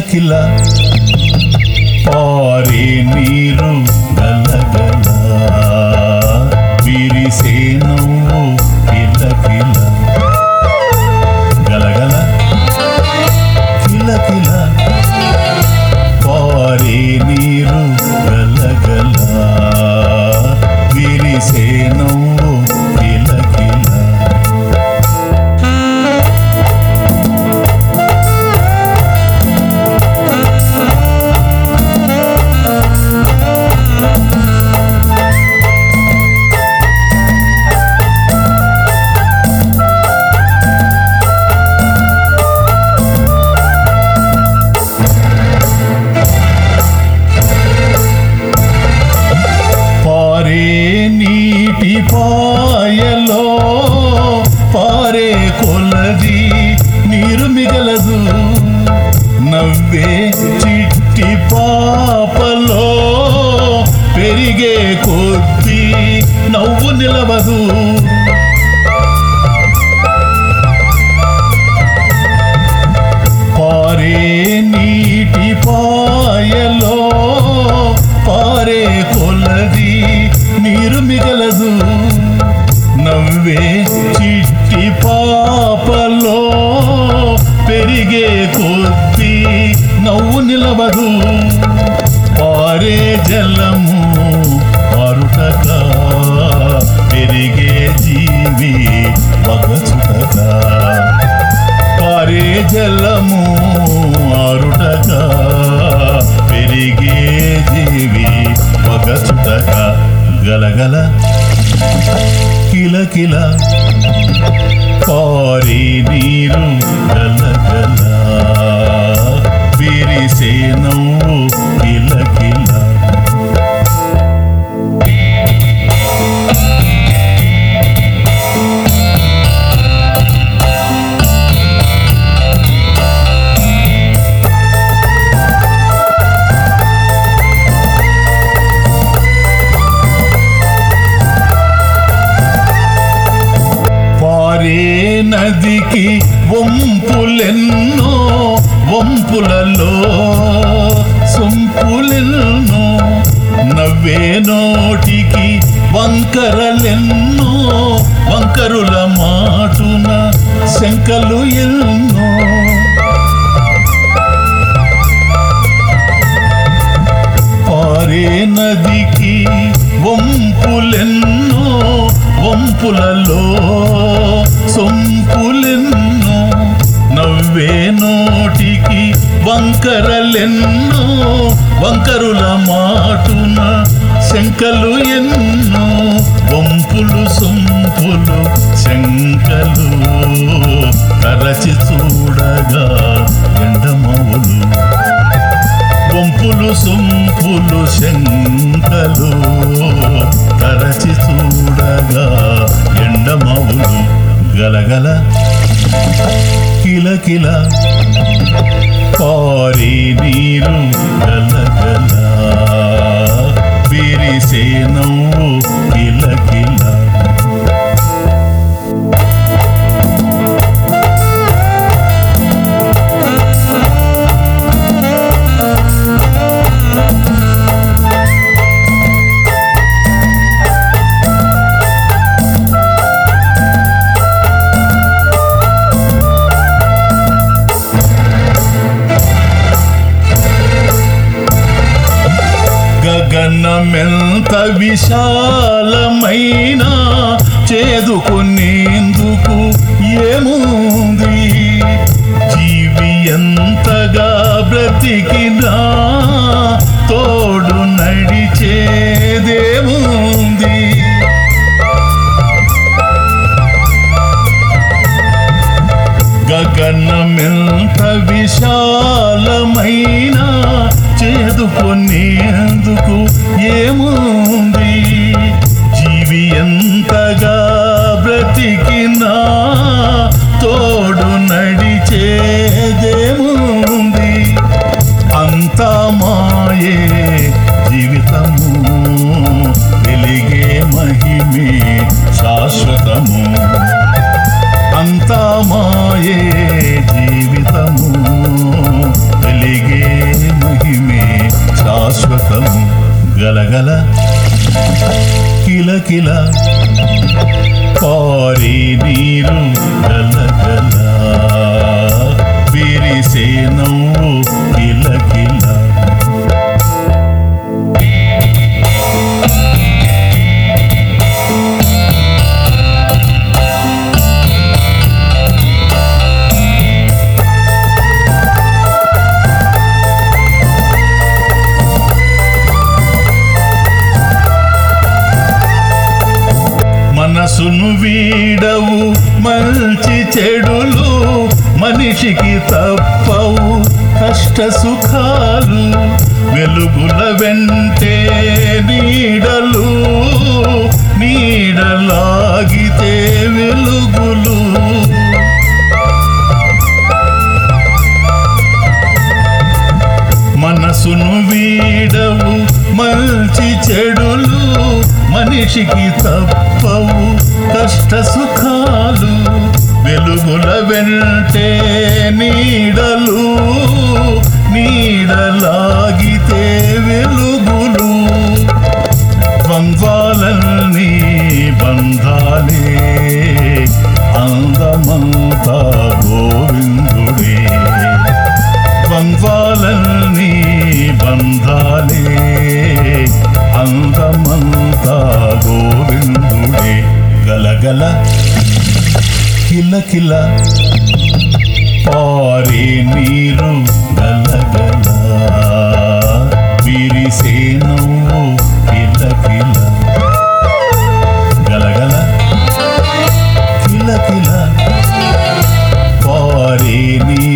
కిలకిల పారే నీరు. తిరిగే కొద్ది నవ్వు నిలవదు. పారే నీటి పాయలో పారే కొలది నీరు మిగలదు. నవ్వే చిట్టి పాపలో పెరిగే కొద్ది నవ్వు నిలవదు. పారే జలము పెరిగే జీవి బగచుటగా పారే జలము ఆరుటగా. పెరిగే జీవి పగచుటగా గలగల కిలకిల పారి నీరు గలగల. విరిసే నవ్వు నదికి వంపులెన్నో వంపులలో సొంపులెన్నో నవ్వే నోటికి వంకరలెన్నో వంకరుల మాటున శంకలు ఎన్నో. పారే నదికి వంపులెన్నో వంపులలో సొంపులెన్నో నవ్వే నోటికి వంకరలెన్నో వంకరుల మాటున శంకలు ఎన్నో వంపులు సొంపులు శంకలు. తరచి చూడగా ఎండమవులు వంపులు సొంపులు శంకలు. తరచి చూడగా ఎండమవులు గలగల కిలకిల పారే నీరు గలగల. విరిసే గగనమెంత విశాలమైన చేదుకునేందుకు ఏముంది? జీవి ఎంతగా బ్రతికినా తోడు నడిచేదేముంది? గగన్నం విశాలమైన చేదుకునేందుకు ఏముంది? గలగల కిలకిల పారే నీరు గలగల విరిసే నవ్వు కిలకిల చెడులు మనిషికి తప్పవు కష్ట సుఖాలు వెలుగుల వెంటే నీడలు నీడలాగితే వెలుగులు. మనసును వీడవు మంచి చెడులు మనిషికి తప్పవు కష్ట సుఖాలు వెలుగుల వెంటే నీడలు కిలకిల పారే నీరు గలగల విరిసే నవ్వు కిలకిల. గలగల. కిలకిల పారే నీరు